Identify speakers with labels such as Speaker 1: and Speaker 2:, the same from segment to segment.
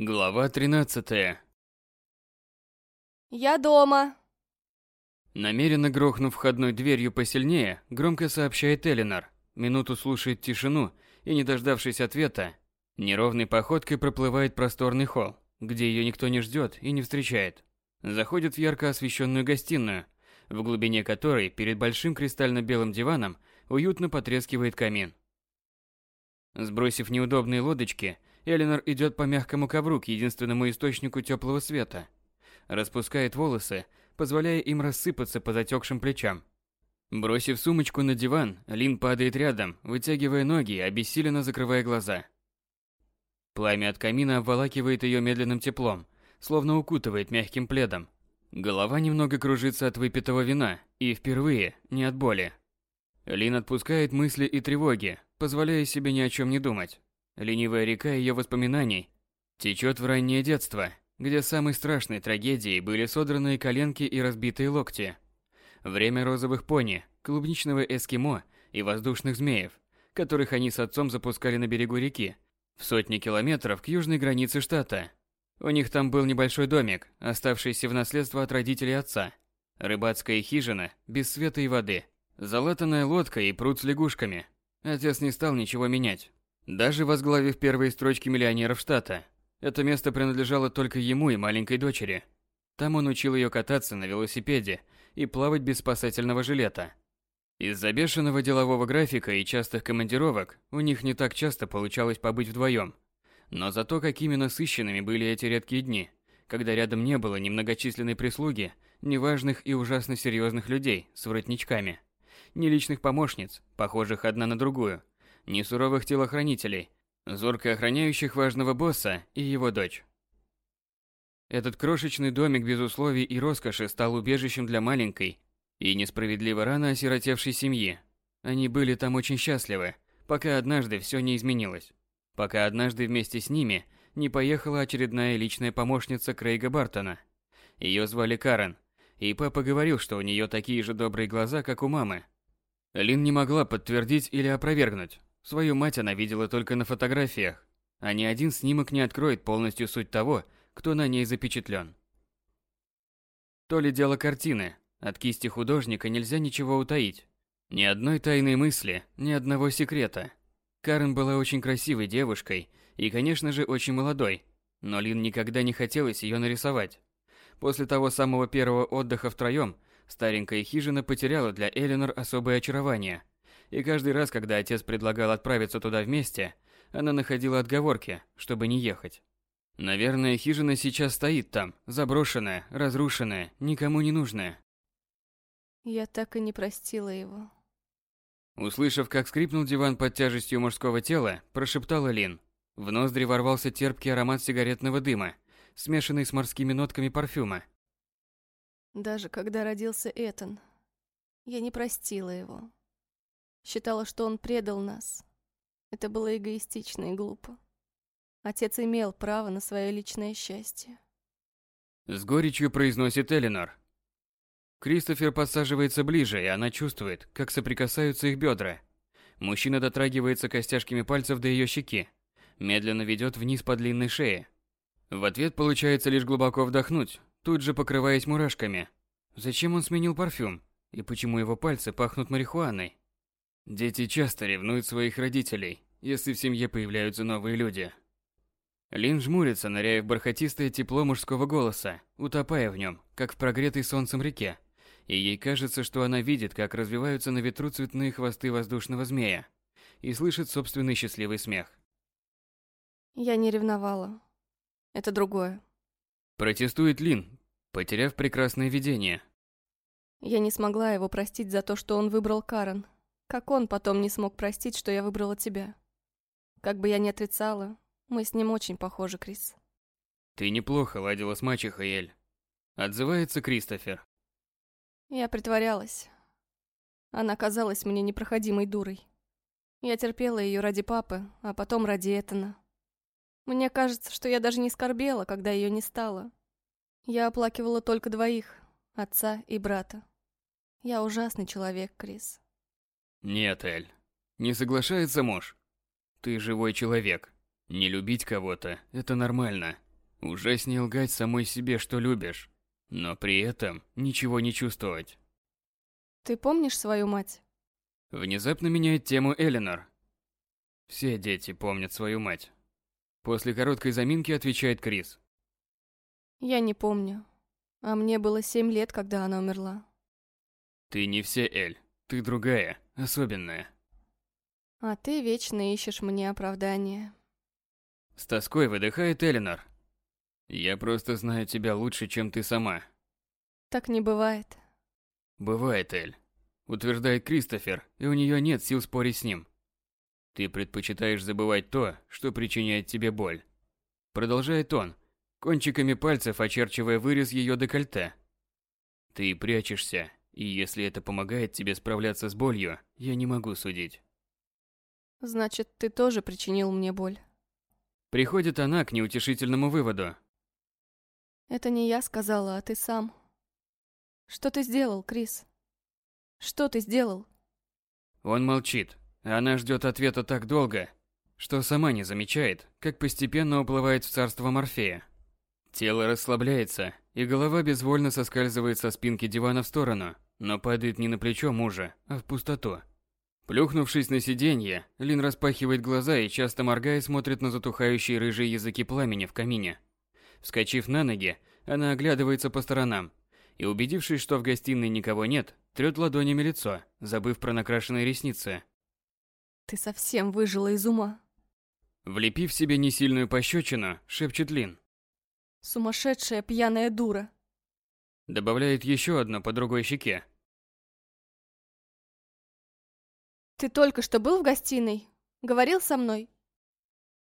Speaker 1: Глава 13.
Speaker 2: «Я дома!»
Speaker 1: Намеренно грохнув входной дверью посильнее, громко сообщает Элинор. Минуту слушает тишину и, не дождавшись ответа, неровной походкой проплывает просторный холл, где ее никто не ждет и не встречает. Заходит в ярко освещенную гостиную, в глубине которой перед большим кристально-белым диваном уютно потрескивает камин. Сбросив неудобные лодочки, Элинор идет по мягкому ковру к единственному источнику теплого света. Распускает волосы, позволяя им рассыпаться по затекшим плечам. Бросив сумочку на диван, Лин падает рядом, вытягивая ноги и обессиленно закрывая глаза. Пламя от камина обволакивает ее медленным теплом, словно укутывает мягким пледом. Голова немного кружится от выпитого вина, и впервые не от боли. Лин отпускает мысли и тревоги, позволяя себе ни о чем не думать. Ленивая река ее воспоминаний течет в раннее детство, где самой страшной трагедией были содранные коленки и разбитые локти. Время розовых пони, клубничного эскимо и воздушных змеев, которых они с отцом запускали на берегу реки, в сотни километров к южной границе штата. У них там был небольшой домик, оставшийся в наследство от родителей отца. Рыбацкая хижина, без света и воды. Залатанная лодка и пруд с лягушками. Отец не стал ничего менять, даже возглавив первые строчки миллионеров штата, это место принадлежало только ему и маленькой дочери. Там он учил ее кататься на велосипеде и плавать без спасательного жилета. Из-за бешеного делового графика и частых командировок у них не так часто получалось побыть вдвоем. Но зато какими насыщенными были эти редкие дни, когда рядом не было ни многочисленной прислуги, ни важных и ужасно серьезных людей с воротничками, ни личных помощниц, похожих одна на другую, ни суровых телохранителей, зорко охраняющих важного босса и его дочь. Этот крошечный домик без условий и роскоши стал убежищем для маленькой и несправедливо рано осиротевшей семьи. Они были там очень счастливы, пока однажды все не изменилось. Пока однажды вместе с ними не поехала очередная личная помощница Крейга Бартона. Ее звали Карен, и папа говорил, что у нее такие же добрые глаза, как у мамы. Лин не могла подтвердить или опровергнуть, Свою мать она видела только на фотографиях, а ни один снимок не откроет полностью суть того, кто на ней запечатлен. То ли дело картины, от кисти художника нельзя ничего утаить. Ни одной тайной мысли, ни одного секрета. Карен была очень красивой девушкой и, конечно же, очень молодой, но Лин никогда не хотелось ее нарисовать. После того самого первого отдыха втроем, старенькая хижина потеряла для Эленор особое очарование – и каждый раз, когда отец предлагал отправиться туда вместе, она находила отговорки, чтобы не ехать. Наверное, хижина сейчас стоит там, заброшенная, разрушенная, никому не нужная.
Speaker 2: Я так и не простила его.
Speaker 1: Услышав, как скрипнул диван под тяжестью мужского тела, прошептала Лин. В ноздри ворвался терпкий аромат сигаретного дыма, смешанный с морскими нотками парфюма.
Speaker 2: Даже когда родился Этан, я не простила его. Считала, что он предал нас. Это было эгоистично и глупо. Отец имел право на свое личное счастье.
Speaker 1: С горечью произносит Элинор. Кристофер подсаживается ближе, и она чувствует, как соприкасаются их бедра. Мужчина дотрагивается костяшками пальцев до ее щеки, медленно ведет вниз по длинной шее. В ответ получается лишь глубоко вдохнуть, тут же покрываясь мурашками. Зачем он сменил парфюм? И почему его пальцы пахнут марихуаной? Дети часто ревнуют своих родителей, если в семье появляются новые люди. Лин жмурится, ныряя в бархатистое тепло мужского голоса, утопая в нем, как в прогретой солнцем реке. И ей кажется, что она видит, как развиваются на ветру цветные хвосты воздушного змея, и слышит собственный счастливый смех.
Speaker 2: Я не ревновала. Это другое.
Speaker 1: Протестует Лин, потеряв прекрасное видение.
Speaker 2: Я не смогла его простить за то, что он выбрал Карен, как он потом не смог простить, что я выбрала тебя. Как бы я ни отрицала, мы с ним очень похожи, Крис.
Speaker 1: Ты неплохо ладила с мачехой, Эль. Отзывается Кристофер.
Speaker 2: Я притворялась. Она казалась мне непроходимой дурой. Я терпела ее ради папы, а потом ради Этана. Мне кажется, что я даже не скорбела, когда ее не стало. Я оплакивала только двоих, отца и брата. Я ужасный человек, Крис.
Speaker 1: Нет, Эль. Не соглашается муж. Ты живой человек. Не любить кого-то – это нормально. Ужаснее лгать самой себе, что любишь, но при этом ничего не чувствовать.
Speaker 2: Ты помнишь свою мать?
Speaker 1: Внезапно меняет тему Эленор. Все дети помнят свою мать. После короткой заминки отвечает Крис.
Speaker 2: Я не помню. А мне было семь лет, когда она умерла.
Speaker 1: Ты не все, Эль. Ты другая, особенная.
Speaker 2: А ты вечно ищешь мне оправдания.
Speaker 1: С тоской выдыхает Эленор. Я просто знаю тебя лучше, чем ты сама.
Speaker 2: Так не бывает.
Speaker 1: Бывает, Эль. Утверждает Кристофер, и у нее нет сил спорить с ним. Ты предпочитаешь забывать то, что причиняет тебе боль. Продолжает он, кончиками пальцев очерчивая вырез ее декольте. Ты прячешься, и если это помогает тебе справляться с болью, я не могу судить.
Speaker 2: Значит, ты тоже причинил мне боль.
Speaker 1: Приходит она к неутешительному выводу.
Speaker 2: Это не я сказала, а ты сам. Что ты сделал, Крис? Что ты сделал?
Speaker 1: Он молчит. Она ждет ответа так долго, что сама не замечает, как постепенно уплывает в царство Морфея. Тело расслабляется, и голова безвольно соскальзывает со спинки дивана в сторону, но падает не на плечо мужа, а в пустоту. Плюхнувшись на сиденье, Лин распахивает глаза и часто моргая смотрит на затухающие рыжие языки пламени в камине. Вскочив на ноги, она оглядывается по сторонам и, убедившись, что в гостиной никого нет, трёт ладонями лицо, забыв про накрашенные ресницы.
Speaker 2: Ты совсем выжила из ума.
Speaker 1: Влепив себе несильную пощечину, шепчет Лин.
Speaker 2: Сумасшедшая пьяная дура.
Speaker 1: Добавляет еще одно по другой щеке.
Speaker 2: Ты только что был в гостиной? Говорил со мной?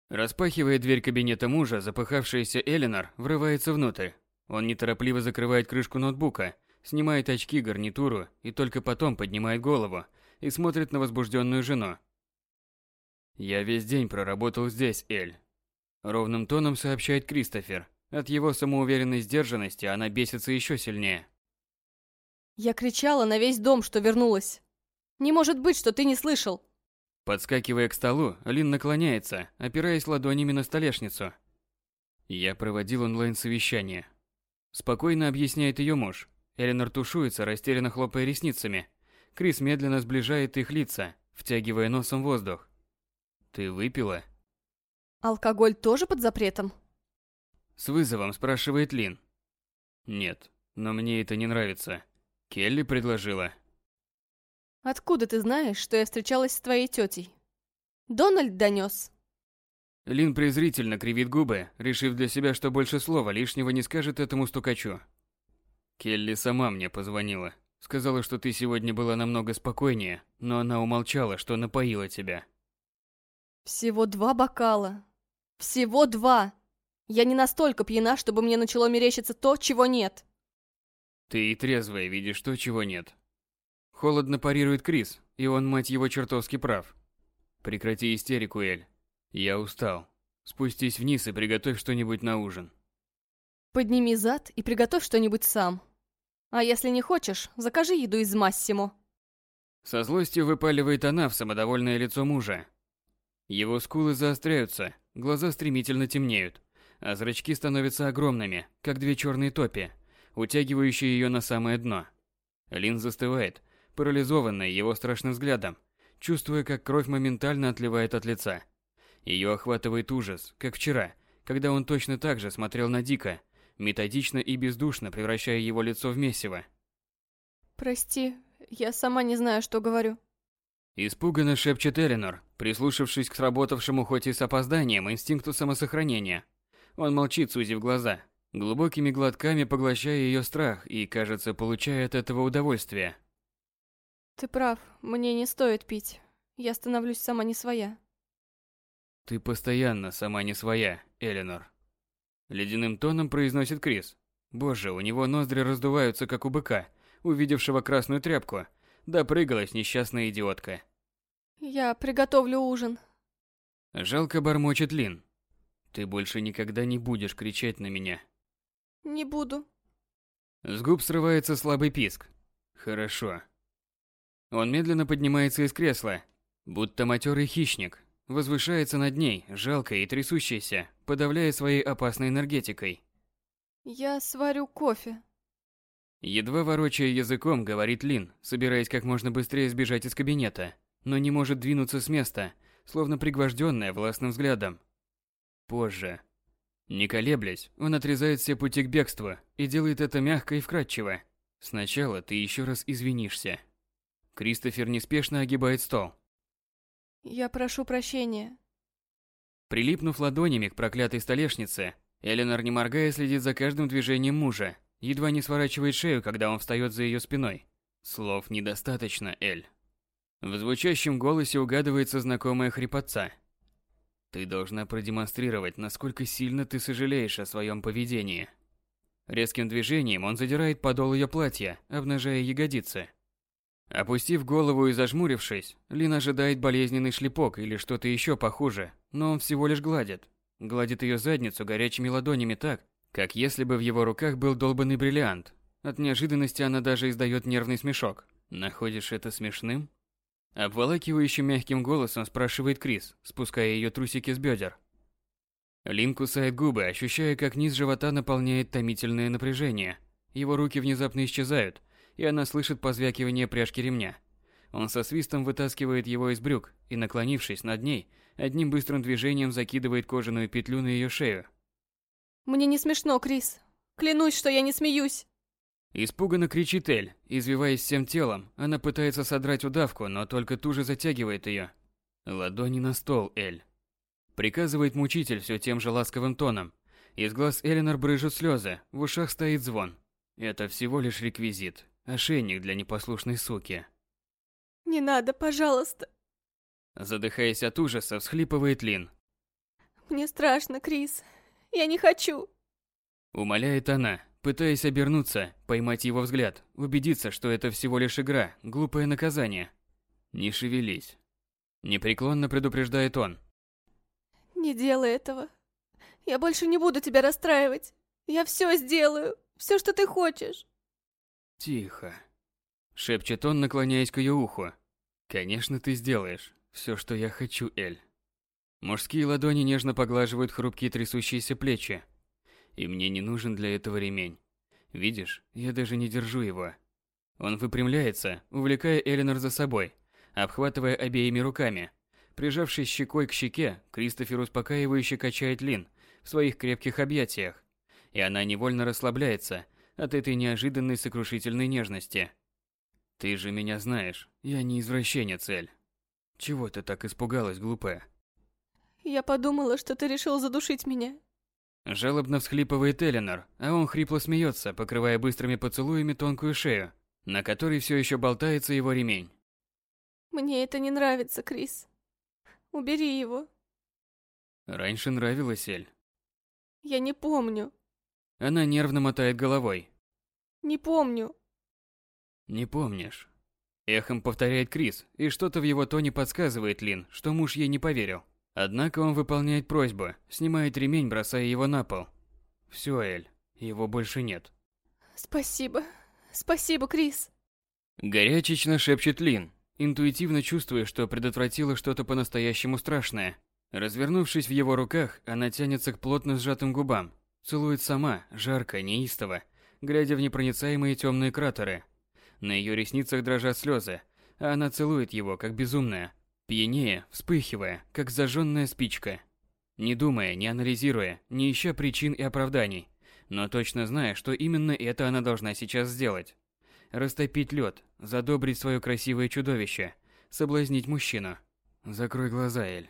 Speaker 1: Распахивая дверь кабинета мужа, запыхавшаяся Эленор врывается внутрь. Он неторопливо закрывает крышку ноутбука, снимает очки, гарнитуру и только потом поднимает голову и смотрит на возбужденную жену. «Я весь день проработал здесь, Эль», — ровным тоном сообщает Кристофер. От его самоуверенной сдержанности она бесится еще сильнее.
Speaker 2: Я кричала на весь дом, что вернулась. Не может быть, что ты не слышал.
Speaker 1: Подскакивая к столу, Лин наклоняется, опираясь ладонями на столешницу. Я проводил онлайн-совещание. Спокойно объясняет ее муж. Эленор тушуется, растерянно хлопая ресницами. Крис медленно сближает их лица, втягивая носом воздух. Ты выпила?
Speaker 2: Алкоголь тоже под запретом?
Speaker 1: С вызовом спрашивает Лин. Нет, но мне это не нравится. Келли предложила.
Speaker 2: Откуда ты знаешь, что я встречалась с твоей тетей? Дональд донес.
Speaker 1: Лин презрительно кривит губы, решив для себя, что больше слова лишнего не скажет этому стукачу. Келли сама мне позвонила. Сказала, что ты сегодня была намного спокойнее, но она умолчала, что напоила тебя.
Speaker 2: Всего два бокала. Всего два. Я не настолько пьяна, чтобы мне начало мерещиться то, чего нет.
Speaker 1: Ты и трезвая видишь то, чего нет. Холодно парирует Крис, и он, мать его, чертовски прав. Прекрати истерику, Эль. Я устал. Спустись вниз и приготовь что-нибудь на ужин.
Speaker 2: Подними зад и приготовь что-нибудь сам. А если не хочешь, закажи еду из Массимо.
Speaker 1: Со злостью выпаливает она в самодовольное лицо мужа. Его скулы заостряются, глаза стремительно темнеют, а зрачки становятся огромными, как две черные топи, утягивающие ее на самое дно. Лин застывает, парализованная его страшным взглядом, чувствуя, как кровь моментально отливает от лица. Ее охватывает ужас, как вчера, когда он точно так же смотрел на Дика, методично и бездушно превращая его лицо в месиво.
Speaker 2: «Прости, я сама не знаю, что говорю».
Speaker 1: Испуганно шепчет Эленор, прислушавшись к сработавшему хоть и с опозданием инстинкту самосохранения. Он молчит, сузив глаза, глубокими глотками поглощая ее страх и, кажется, получая от этого удовольствие.
Speaker 2: Ты прав, мне не стоит пить. Я становлюсь сама не своя.
Speaker 1: Ты постоянно сама не своя, Эленор. Ледяным тоном произносит Крис. Боже, у него ноздри раздуваются, как у быка, увидевшего красную тряпку. Допрыгалась несчастная идиотка.
Speaker 2: Я приготовлю ужин.
Speaker 1: Жалко бормочет Лин. Ты больше никогда не будешь кричать на меня.
Speaker 2: Не буду.
Speaker 1: С губ срывается слабый писк. Хорошо. Он медленно поднимается из кресла, будто матерый хищник, возвышается над ней, жалкая и трясущаяся, подавляя своей опасной энергетикой.
Speaker 2: Я сварю кофе.
Speaker 1: Едва ворочая языком, говорит Лин, собираясь как можно быстрее сбежать из кабинета, но не может двинуться с места, словно пригвожденная властным взглядом. Позже. Не колеблясь, он отрезает все пути к бегству и делает это мягко и вкрадчиво. Сначала ты еще раз извинишься. Кристофер неспешно огибает стол.
Speaker 2: Я прошу прощения.
Speaker 1: Прилипнув ладонями к проклятой столешнице, Эленор, не моргая, следит за каждым движением мужа, едва не сворачивает шею, когда он встает за ее спиной. Слов недостаточно, Эль. В звучащем голосе угадывается знакомая хрипотца. Ты должна продемонстрировать, насколько сильно ты сожалеешь о своем поведении. Резким движением он задирает подол ее платья, обнажая ягодицы. Опустив голову и зажмурившись, Лин ожидает болезненный шлепок или что-то еще похуже, но он всего лишь гладит. Гладит ее задницу горячими ладонями так, как если бы в его руках был долбанный бриллиант. От неожиданности она даже издает нервный смешок. Находишь это смешным? Обволакивающим мягким голосом спрашивает Крис, спуская ее трусики с бедер. Лин кусает губы, ощущая, как низ живота наполняет томительное напряжение. Его руки внезапно исчезают, и она слышит позвякивание пряжки ремня. Он со свистом вытаскивает его из брюк и, наклонившись над ней, одним быстрым движением закидывает кожаную петлю на ее шею.
Speaker 2: Мне не смешно, Крис. Клянусь, что я не смеюсь.
Speaker 1: Испуганно кричит Эль, извиваясь всем телом. Она пытается содрать удавку, но только туже затягивает ее. Ладони на стол, Эль. Приказывает мучитель все тем же ласковым тоном. Из глаз Эленор брыжут слезы, в ушах стоит звон. Это всего лишь реквизит, ошейник для непослушной суки.
Speaker 2: Не надо, пожалуйста.
Speaker 1: Задыхаясь от ужаса, всхлипывает Лин.
Speaker 2: Мне страшно, Крис. Я не хочу.
Speaker 1: Умоляет она, пытаясь обернуться, поймать его взгляд, убедиться, что это всего лишь игра, глупое наказание. Не шевелись. Непреклонно предупреждает он.
Speaker 2: Не делай этого. Я больше не буду тебя расстраивать. Я все сделаю. Все, что ты хочешь.
Speaker 1: Тихо. Шепчет он, наклоняясь к ее уху. Конечно, ты сделаешь. Все, что я хочу, Эль. Мужские ладони нежно поглаживают хрупкие трясущиеся плечи. И мне не нужен для этого ремень. Видишь, я даже не держу его. Он выпрямляется, увлекая Эленор за собой, обхватывая обеими руками. Прижавшись щекой к щеке, Кристофер успокаивающе качает Лин в своих крепких объятиях, и она невольно расслабляется от этой неожиданной сокрушительной нежности. Ты же меня знаешь, я не извращенец, Эль. Чего ты так испугалась, глупая?
Speaker 2: Я подумала, что ты решил задушить меня.
Speaker 1: Жалобно всхлипывает Эленор, а он хрипло смеется, покрывая быстрыми поцелуями тонкую шею, на которой все еще болтается его ремень.
Speaker 2: Мне это не нравится, Крис. Убери его.
Speaker 1: Раньше нравилось, Эль.
Speaker 2: Я не помню.
Speaker 1: Она нервно мотает головой.
Speaker 2: Не помню.
Speaker 1: Не помнишь. Эхом повторяет Крис, и что-то в его тоне подсказывает Лин, что муж ей не поверил. Однако он выполняет просьбу, снимает ремень, бросая его на пол. Все, Эль, его больше нет.
Speaker 2: Спасибо. Спасибо, Крис.
Speaker 1: Горячечно шепчет Лин, интуитивно чувствуя, что предотвратила что-то по-настоящему страшное. Развернувшись в его руках, она тянется к плотно сжатым губам, целует сама, жарко, неистово, глядя в непроницаемые темные кратеры. На ее ресницах дрожат слезы, а она целует его, как безумная, пьянее, вспыхивая, как зажженная спичка. Не думая, не анализируя, не ища причин и оправданий, но точно зная, что именно это она должна сейчас сделать. Растопить лед, задобрить свое красивое чудовище, соблазнить мужчину. Закрой глаза, Эль.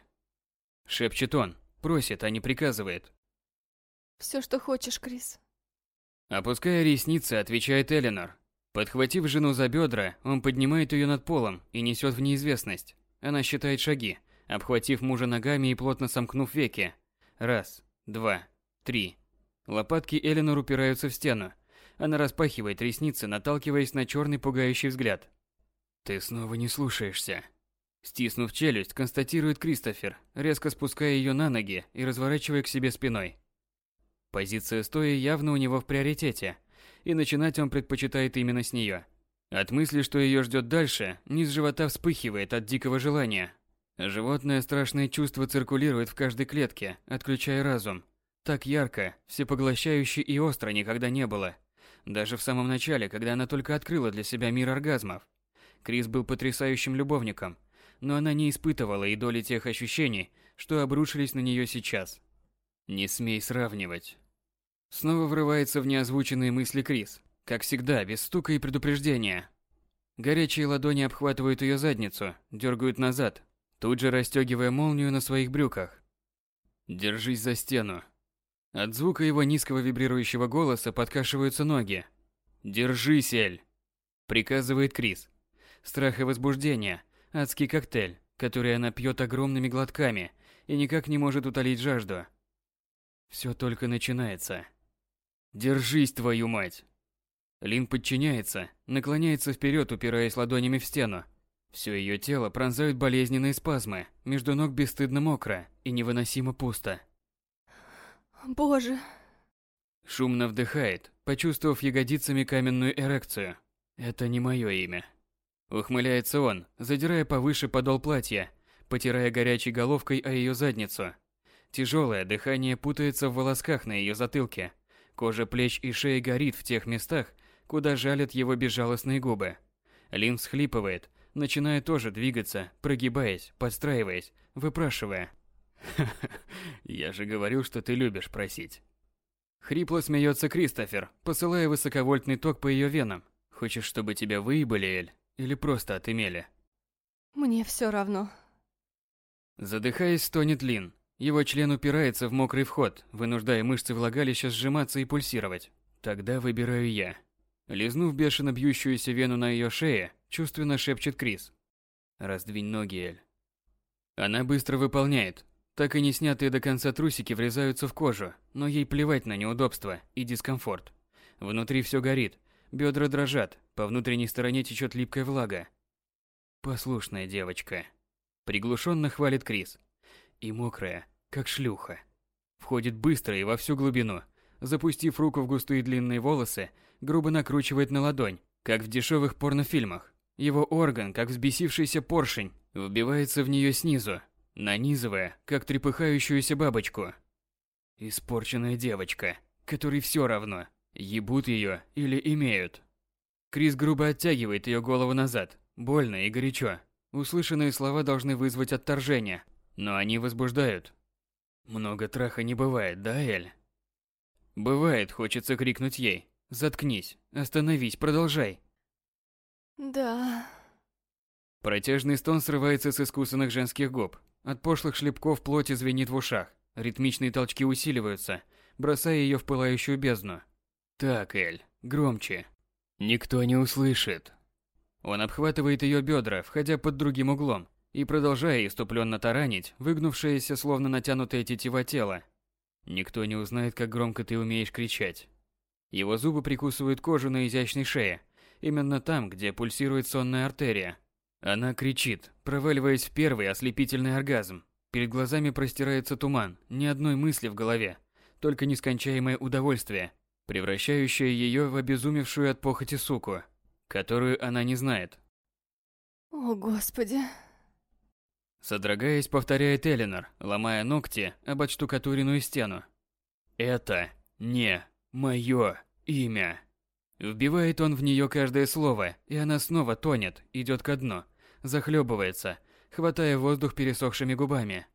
Speaker 1: Шепчет он, просит, а не приказывает.
Speaker 2: Все, что хочешь, Крис.
Speaker 1: Опуская ресницы, отвечает Эленор. Подхватив жену за бедра, он поднимает ее над полом и несет в неизвестность. Она считает шаги, обхватив мужа ногами и плотно сомкнув веки. Раз, два, три. Лопатки Эленор упираются в стену. Она распахивает ресницы, наталкиваясь на черный пугающий взгляд. «Ты снова не слушаешься». Стиснув челюсть, констатирует Кристофер, резко спуская ее на ноги и разворачивая к себе спиной. Позиция стоя явно у него в приоритете, и начинать он предпочитает именно с нее. От мысли, что ее ждет дальше, низ живота вспыхивает от дикого желания. Животное страшное чувство циркулирует в каждой клетке, отключая разум. Так ярко, всепоглощающе и остро никогда не было. Даже в самом начале, когда она только открыла для себя мир оргазмов. Крис был потрясающим любовником, но она не испытывала и доли тех ощущений, что обрушились на нее сейчас. Не смей сравнивать. Снова врывается в неозвученные мысли Крис, как всегда, без стука и предупреждения. Горячие ладони обхватывают ее задницу, дергают назад, тут же расстегивая молнию на своих брюках. «Держись за стену». От звука его низкого вибрирующего голоса подкашиваются ноги. «Держись, Эль!» Приказывает Крис. Страх и возбуждение – адский коктейль, который она пьет огромными глотками и никак не может утолить жажду. Все только начинается. «Держись, твою мать!» Лин подчиняется, наклоняется вперед, упираясь ладонями в стену. Все ее тело пронзают болезненные спазмы, между ног бесстыдно мокро и невыносимо пусто.
Speaker 2: Боже.
Speaker 1: Шумно вдыхает, почувствовав ягодицами каменную эрекцию. Это не мое имя. Ухмыляется он, задирая повыше подол платья, потирая горячей головкой о ее задницу. Тяжелое дыхание путается в волосках на ее затылке. Кожа плеч и шеи горит в тех местах, куда жалят его безжалостные губы. Лин всхлипывает, начиная тоже двигаться, прогибаясь, подстраиваясь, выпрашивая. я же говорил, что ты любишь просить». Хрипло смеется Кристофер, посылая высоковольтный ток по ее венам. «Хочешь, чтобы тебя выебали, Эль? Или просто отымели?»
Speaker 2: «Мне все равно».
Speaker 1: Задыхаясь, стонет Лин. Его член упирается в мокрый вход, вынуждая мышцы влагалища сжиматься и пульсировать. Тогда выбираю я. Лизнув бешено бьющуюся вену на ее шее, чувственно шепчет Крис. «Раздвинь ноги, Эль». Она быстро выполняет. Так и не снятые до конца трусики врезаются в кожу, но ей плевать на неудобства и дискомфорт. Внутри все горит, бедра дрожат, по внутренней стороне течет липкая влага. Послушная девочка. Приглушенно хвалит Крис. И мокрая, как шлюха. Входит быстро и во всю глубину. Запустив руку в густые длинные волосы, грубо накручивает на ладонь, как в дешевых порнофильмах. Его орган, как взбесившийся поршень, вбивается в нее снизу, нанизывая, как трепыхающуюся бабочку. Испорченная девочка, которой все равно, ебут ее или имеют. Крис грубо оттягивает ее голову назад, больно и горячо. Услышанные слова должны вызвать отторжение, но они возбуждают. Много траха не бывает, да, Эль? Бывает, хочется крикнуть ей, Заткнись, остановись, продолжай.
Speaker 2: Да.
Speaker 1: Протяжный стон срывается с искусанных женских губ. От пошлых шлепков плоти звенит в ушах. Ритмичные толчки усиливаются, бросая ее в пылающую бездну. Так, Эль, громче. Никто не услышит. Он обхватывает ее бедра, входя под другим углом, и продолжая иступленно таранить, выгнувшееся, словно натянутое тетива тело. Никто не узнает, как громко ты умеешь кричать. Его зубы прикусывают кожу на изящной шее, именно там, где пульсирует сонная артерия. Она кричит, проваливаясь в первый ослепительный оргазм. Перед глазами простирается туман, ни одной мысли в голове, только нескончаемое удовольствие, превращающее ее в обезумевшую от похоти суку, которую она не знает.
Speaker 2: О, Господи.
Speaker 1: Содрогаясь, повторяет Эленор, ломая ногти об отштукатуренную стену. Это не Мое имя. Вбивает он в нее каждое слово, и она снова тонет, идет ко дну, захлебывается, хватая воздух пересохшими губами.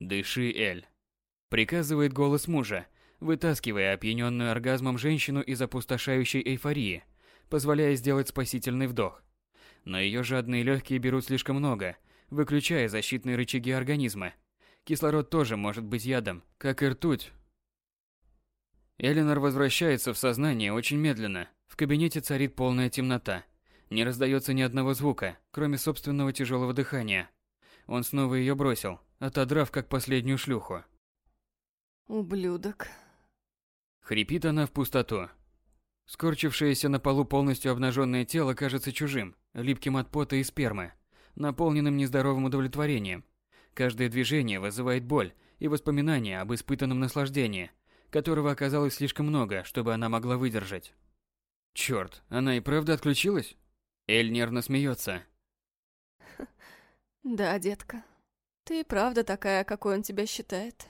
Speaker 1: «Дыши, Эль», — приказывает голос мужа, вытаскивая опьяненную оргазмом женщину из опустошающей эйфории, позволяя сделать спасительный вдох. Но ее жадные легкие берут слишком много, выключая защитные рычаги организма. Кислород тоже может быть ядом, как и ртуть, Эленор возвращается в сознание очень медленно. В кабинете царит полная темнота. Не раздается ни одного звука, кроме собственного тяжелого дыхания. Он снова ее бросил, отодрав как последнюю шлюху.
Speaker 2: Ублюдок.
Speaker 1: Хрипит она в пустоту. Скорчившееся на полу полностью обнаженное тело кажется чужим, липким от пота и спермы, наполненным нездоровым удовлетворением. Каждое движение вызывает боль и воспоминания об испытанном наслаждении – которого оказалось слишком много, чтобы она могла выдержать. Черт, она и правда отключилась? Эль нервно смеется.
Speaker 2: Да, детка. Ты правда такая, какой он тебя считает.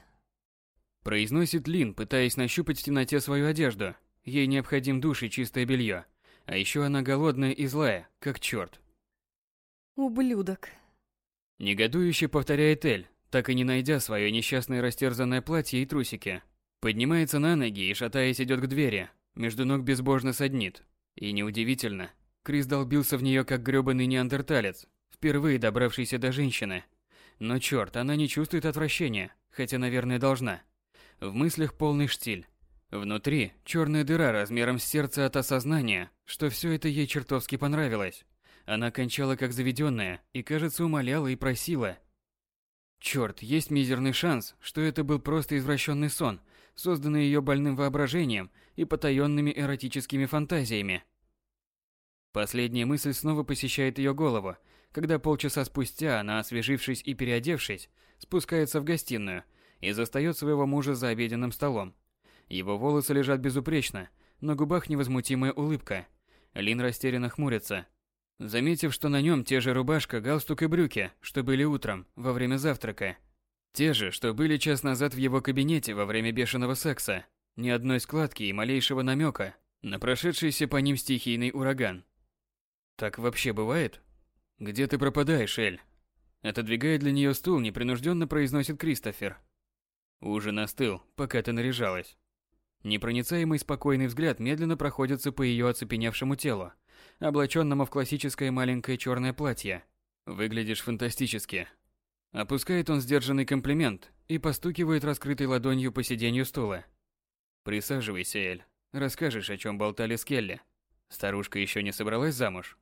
Speaker 1: Произносит Лин, пытаясь нащупать в темноте свою одежду. Ей необходим душ и чистое белье. А еще она голодная и злая, как черт.
Speaker 2: Ублюдок.
Speaker 1: Негодующе повторяет Эль, так и не найдя свое несчастное растерзанное платье и трусики. Поднимается на ноги и, шатаясь, идет к двери. Между ног безбожно саднит. И неудивительно. Крис долбился в нее как грёбаный неандерталец, впервые добравшийся до женщины. Но черт, она не чувствует отвращения, хотя, наверное, должна. В мыслях полный штиль. Внутри черная дыра размером с сердце от осознания, что все это ей чертовски понравилось. Она кончала как заведенная и, кажется, умоляла и просила. Черт, есть мизерный шанс, что это был просто извращенный сон, созданный ее больным воображением и потаенными эротическими фантазиями. Последняя мысль снова посещает ее голову, когда полчаса спустя она, освежившись и переодевшись, спускается в гостиную и застает своего мужа за обеденным столом. Его волосы лежат безупречно, на губах невозмутимая улыбка. Лин растерянно хмурится, заметив, что на нем те же рубашка, галстук и брюки, что были утром, во время завтрака. Те же, что были час назад в его кабинете во время бешеного секса. Ни одной складки и малейшего намека на прошедшийся по ним стихийный ураган. Так вообще бывает? Где ты пропадаешь, Эль? Отодвигая для нее стул, непринужденно произносит Кристофер. Ужин остыл, пока ты наряжалась. Непроницаемый спокойный взгляд медленно проходится по ее оцепеневшему телу, облаченному в классическое маленькое черное платье. Выглядишь фантастически. Опускает он сдержанный комплимент и постукивает раскрытой ладонью по сиденью стула. Присаживайся, Эль. Расскажешь, о чем болтали с Келли. Старушка еще не собралась замуж?